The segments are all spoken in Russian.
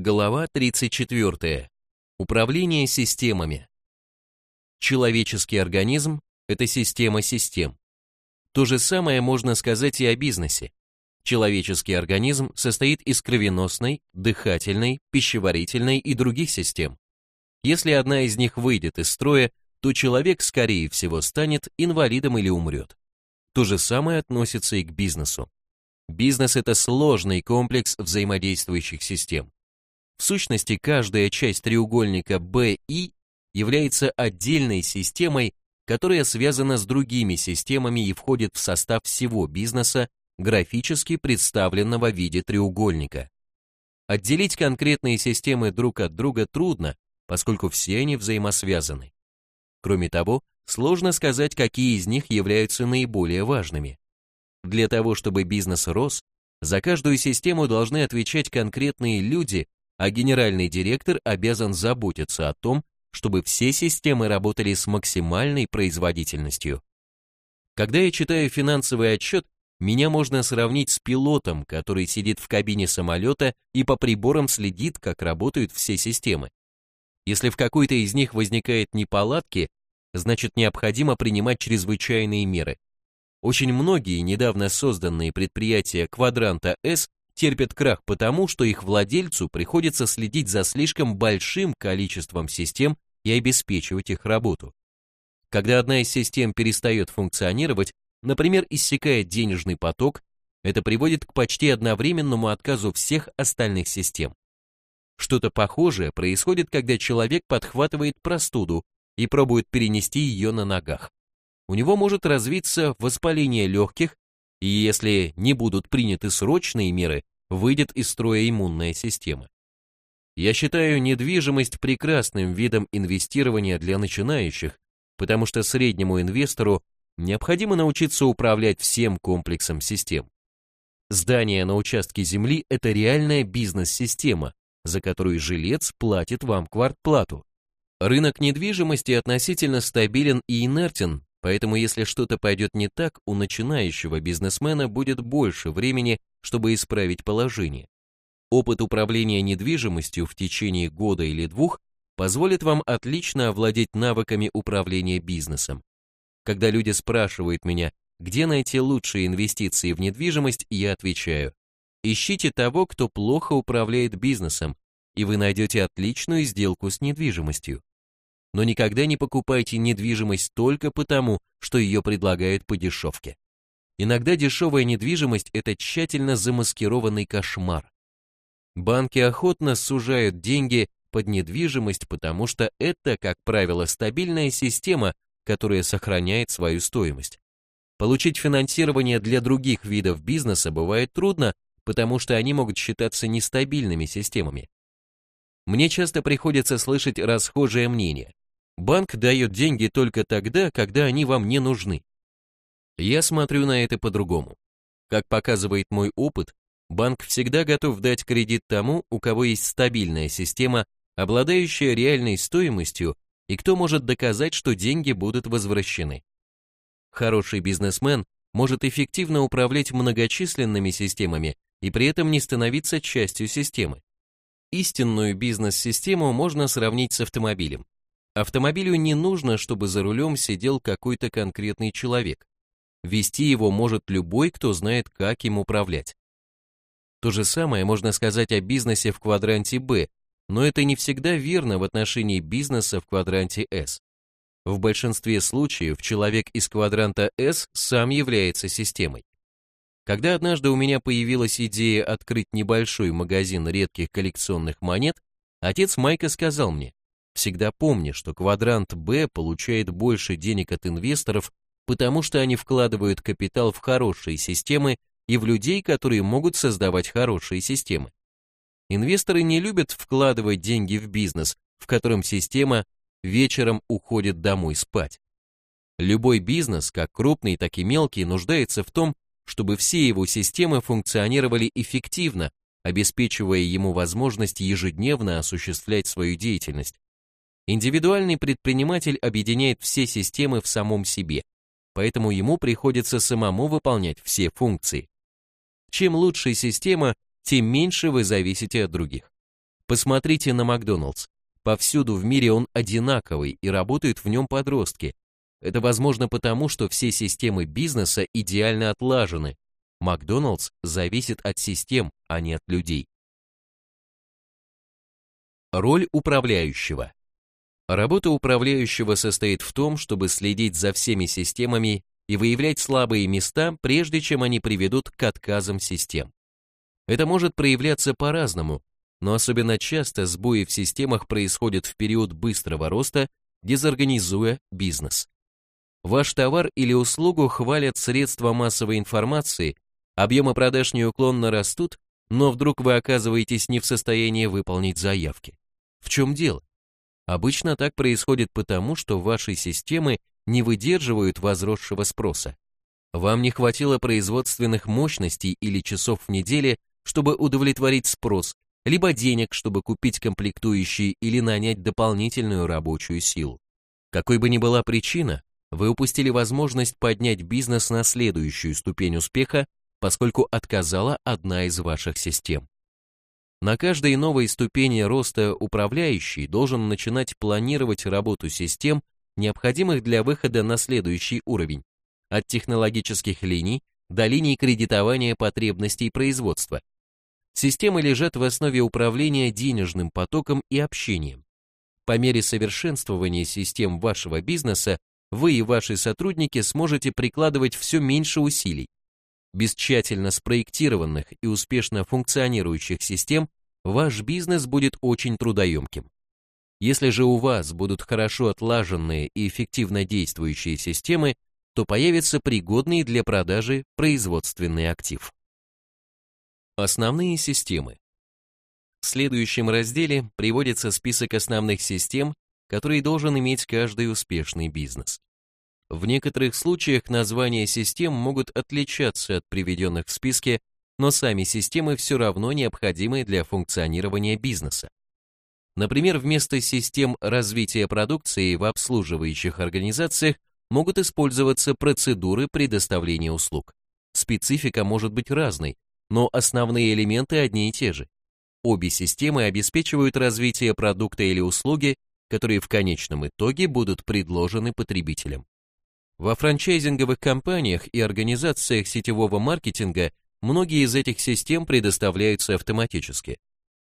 Глава 34. Управление системами. Человеческий организм – это система систем. То же самое можно сказать и о бизнесе. Человеческий организм состоит из кровеносной, дыхательной, пищеварительной и других систем. Если одна из них выйдет из строя, то человек, скорее всего, станет инвалидом или умрет. То же самое относится и к бизнесу. Бизнес – это сложный комплекс взаимодействующих систем. В сущности, каждая часть треугольника BI является отдельной системой, которая связана с другими системами и входит в состав всего бизнеса, графически представленного в виде треугольника. Отделить конкретные системы друг от друга трудно, поскольку все они взаимосвязаны. Кроме того, сложно сказать, какие из них являются наиболее важными. Для того, чтобы бизнес рос, за каждую систему должны отвечать конкретные люди, а генеральный директор обязан заботиться о том, чтобы все системы работали с максимальной производительностью. Когда я читаю финансовый отчет, меня можно сравнить с пилотом, который сидит в кабине самолета и по приборам следит, как работают все системы. Если в какой-то из них возникает неполадки, значит необходимо принимать чрезвычайные меры. Очень многие недавно созданные предприятия квадранта S терпят крах потому, что их владельцу приходится следить за слишком большим количеством систем и обеспечивать их работу. Когда одна из систем перестает функционировать, например, иссякает денежный поток, это приводит к почти одновременному отказу всех остальных систем. Что-то похожее происходит, когда человек подхватывает простуду и пробует перенести ее на ногах. У него может развиться воспаление легких и если не будут приняты срочные меры, выйдет из строя иммунная система. Я считаю недвижимость прекрасным видом инвестирования для начинающих, потому что среднему инвестору необходимо научиться управлять всем комплексом систем. Здание на участке земли – это реальная бизнес-система, за которую жилец платит вам квартплату. Рынок недвижимости относительно стабилен и инертен, Поэтому если что-то пойдет не так, у начинающего бизнесмена будет больше времени, чтобы исправить положение. Опыт управления недвижимостью в течение года или двух позволит вам отлично овладеть навыками управления бизнесом. Когда люди спрашивают меня, где найти лучшие инвестиции в недвижимость, я отвечаю, ищите того, кто плохо управляет бизнесом, и вы найдете отличную сделку с недвижимостью но никогда не покупайте недвижимость только потому, что ее предлагают по дешевке. Иногда дешевая недвижимость – это тщательно замаскированный кошмар. Банки охотно сужают деньги под недвижимость, потому что это, как правило, стабильная система, которая сохраняет свою стоимость. Получить финансирование для других видов бизнеса бывает трудно, потому что они могут считаться нестабильными системами. Мне часто приходится слышать расхожее мнение. Банк дает деньги только тогда, когда они вам не нужны. Я смотрю на это по-другому. Как показывает мой опыт, банк всегда готов дать кредит тому, у кого есть стабильная система, обладающая реальной стоимостью, и кто может доказать, что деньги будут возвращены. Хороший бизнесмен может эффективно управлять многочисленными системами и при этом не становиться частью системы. Истинную бизнес-систему можно сравнить с автомобилем. Автомобилю не нужно, чтобы за рулем сидел какой-то конкретный человек. Вести его может любой, кто знает, как им управлять. То же самое можно сказать о бизнесе в квадранте Б, но это не всегда верно в отношении бизнеса в квадранте С. В большинстве случаев человек из квадранта С сам является системой. Когда однажды у меня появилась идея открыть небольшой магазин редких коллекционных монет, отец Майка сказал мне, Всегда помни, что квадрант Б получает больше денег от инвесторов, потому что они вкладывают капитал в хорошие системы и в людей, которые могут создавать хорошие системы. Инвесторы не любят вкладывать деньги в бизнес, в котором система вечером уходит домой спать. Любой бизнес, как крупный, так и мелкий, нуждается в том, чтобы все его системы функционировали эффективно, обеспечивая ему возможность ежедневно осуществлять свою деятельность. Индивидуальный предприниматель объединяет все системы в самом себе, поэтому ему приходится самому выполнять все функции. Чем лучше система, тем меньше вы зависите от других. Посмотрите на Макдоналдс. Повсюду в мире он одинаковый и работают в нем подростки. Это возможно потому, что все системы бизнеса идеально отлажены. Макдоналдс зависит от систем, а не от людей. Роль управляющего. Работа управляющего состоит в том, чтобы следить за всеми системами и выявлять слабые места, прежде чем они приведут к отказам систем. Это может проявляться по-разному, но особенно часто сбои в системах происходят в период быстрого роста, дезорганизуя бизнес. Ваш товар или услугу хвалят средства массовой информации, объемы продаж неуклонно растут, но вдруг вы оказываетесь не в состоянии выполнить заявки. В чем дело? Обычно так происходит потому, что ваши системы не выдерживают возросшего спроса. Вам не хватило производственных мощностей или часов в неделе, чтобы удовлетворить спрос, либо денег, чтобы купить комплектующие или нанять дополнительную рабочую силу. Какой бы ни была причина, вы упустили возможность поднять бизнес на следующую ступень успеха, поскольку отказала одна из ваших систем. На каждой новой ступени роста управляющий должен начинать планировать работу систем, необходимых для выхода на следующий уровень, от технологических линий до линий кредитования потребностей производства. Системы лежат в основе управления денежным потоком и общением. По мере совершенствования систем вашего бизнеса вы и ваши сотрудники сможете прикладывать все меньше усилий. Без тщательно спроектированных и успешно функционирующих систем ваш бизнес будет очень трудоемким. Если же у вас будут хорошо отлаженные и эффективно действующие системы, то появится пригодный для продажи производственный актив. Основные системы. В следующем разделе приводится список основных систем, которые должен иметь каждый успешный бизнес. В некоторых случаях названия систем могут отличаться от приведенных в списке, но сами системы все равно необходимы для функционирования бизнеса. Например, вместо систем развития продукции в обслуживающих организациях могут использоваться процедуры предоставления услуг. Специфика может быть разной, но основные элементы одни и те же. Обе системы обеспечивают развитие продукта или услуги, которые в конечном итоге будут предложены потребителям. Во франчайзинговых компаниях и организациях сетевого маркетинга многие из этих систем предоставляются автоматически.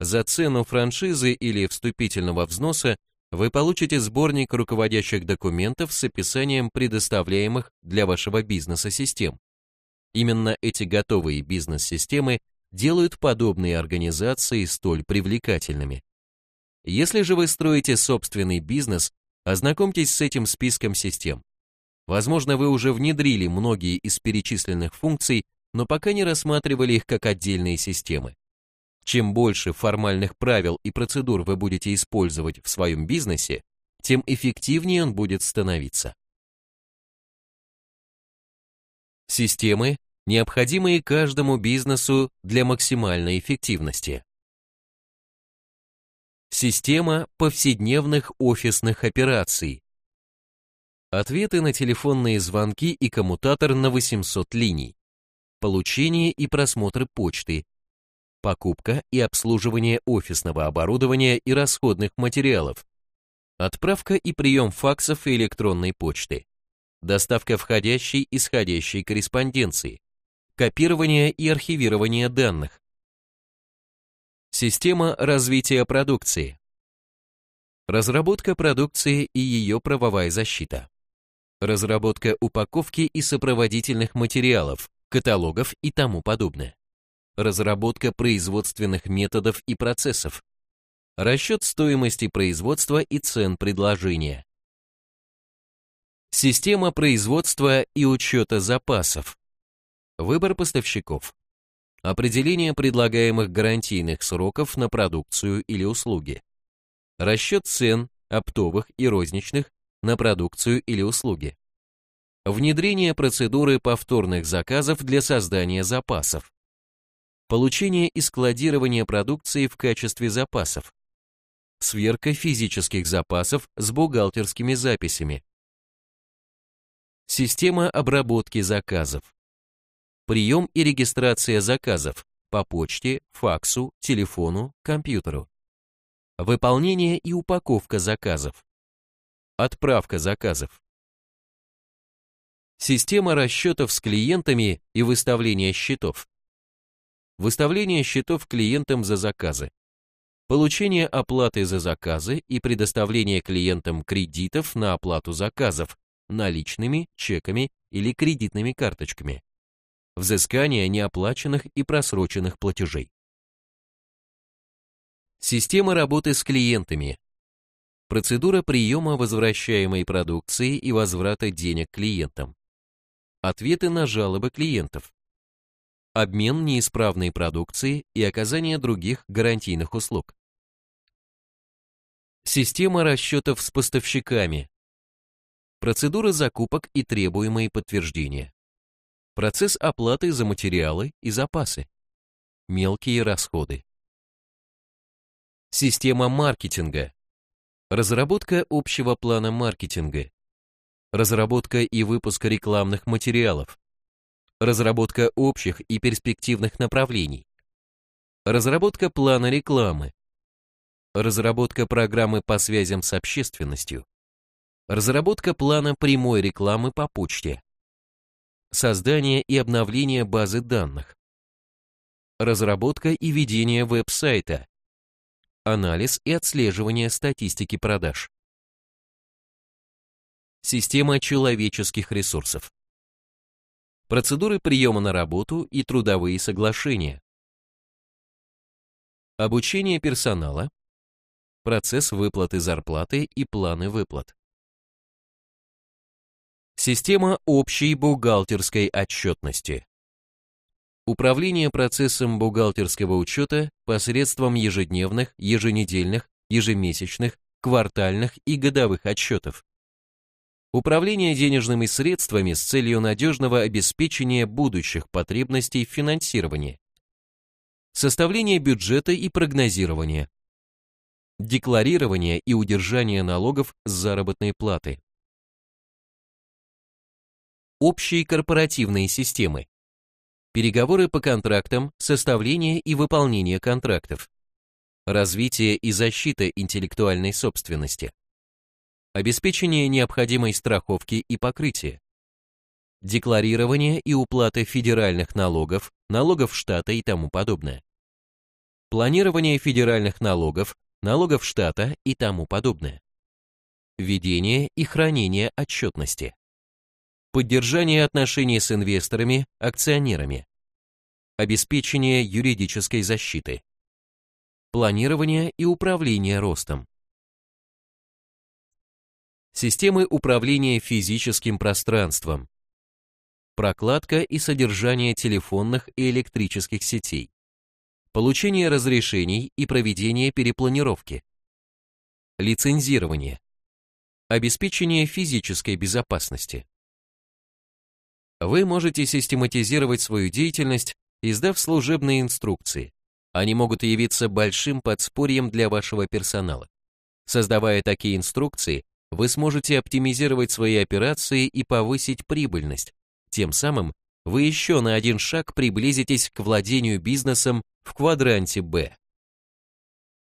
За цену франшизы или вступительного взноса вы получите сборник руководящих документов с описанием предоставляемых для вашего бизнеса систем. Именно эти готовые бизнес-системы делают подобные организации столь привлекательными. Если же вы строите собственный бизнес, ознакомьтесь с этим списком систем. Возможно, вы уже внедрили многие из перечисленных функций, но пока не рассматривали их как отдельные системы. Чем больше формальных правил и процедур вы будете использовать в своем бизнесе, тем эффективнее он будет становиться. Системы, необходимые каждому бизнесу для максимальной эффективности. Система повседневных офисных операций. Ответы на телефонные звонки и коммутатор на 800 линий. Получение и просмотр почты, покупка и обслуживание офисного оборудования и расходных материалов, отправка и прием факсов и электронной почты, доставка входящей и исходящей корреспонденции, копирование и архивирование данных, система развития продукции, разработка продукции и ее правовая защита, разработка упаковки и сопроводительных материалов, каталогов и тому подобное. Разработка производственных методов и процессов, расчет стоимости производства и цен предложения, система производства и учета запасов, выбор поставщиков, определение предлагаемых гарантийных сроков на продукцию или услуги, расчет цен оптовых и розничных на продукцию или услуги, внедрение процедуры повторных заказов для создания запасов, получение и складирование продукции в качестве запасов, сверка физических запасов с бухгалтерскими записями, система обработки заказов, прием и регистрация заказов по почте, факсу, телефону, компьютеру, Выполнение и упаковка заказов. Отправка заказов. Система расчетов с клиентами и выставление счетов. Выставление счетов клиентам за заказы. Получение оплаты за заказы и предоставление клиентам кредитов на оплату заказов наличными, чеками или кредитными карточками. Взыскание неоплаченных и просроченных платежей. Система работы с клиентами. Процедура приема возвращаемой продукции и возврата денег клиентам. Ответы на жалобы клиентов. Обмен неисправной продукции и оказание других гарантийных услуг. Система расчетов с поставщиками. Процедура закупок и требуемые подтверждения. Процесс оплаты за материалы и запасы. Мелкие расходы. Система маркетинга. Разработка общего плана маркетинга. Разработка и выпуск рекламных материалов. Разработка общих и перспективных направлений. Разработка плана рекламы. Разработка программы по связям с общественностью. Разработка плана прямой рекламы по почте. Создание и обновление базы данных. Разработка и ведение веб-сайта анализ и отслеживание статистики продаж. Система человеческих ресурсов. Процедуры приема на работу и трудовые соглашения. Обучение персонала. Процесс выплаты зарплаты и планы выплат. Система общей бухгалтерской отчетности. Управление процессом бухгалтерского учета посредством ежедневных, еженедельных, ежемесячных, квартальных и годовых отчетов. Управление денежными средствами с целью надежного обеспечения будущих потребностей в финансировании. Составление бюджета и прогнозирование. Декларирование и удержание налогов с заработной платы. Общие корпоративные системы переговоры по контрактам, составление и выполнение контрактов, развитие и защита интеллектуальной собственности, обеспечение необходимой страховки и покрытия, декларирование и уплата федеральных налогов, налогов штата и тому подобное, планирование федеральных налогов, налогов штата и тому подобное, ведение и хранение отчетности поддержание отношений с инвесторами, акционерами, обеспечение юридической защиты, планирование и управление ростом, системы управления физическим пространством, прокладка и содержание телефонных и электрических сетей, получение разрешений и проведение перепланировки, лицензирование, обеспечение физической безопасности. Вы можете систематизировать свою деятельность, издав служебные инструкции. Они могут явиться большим подспорьем для вашего персонала. Создавая такие инструкции, вы сможете оптимизировать свои операции и повысить прибыльность. Тем самым вы еще на один шаг приблизитесь к владению бизнесом в квадранте Б.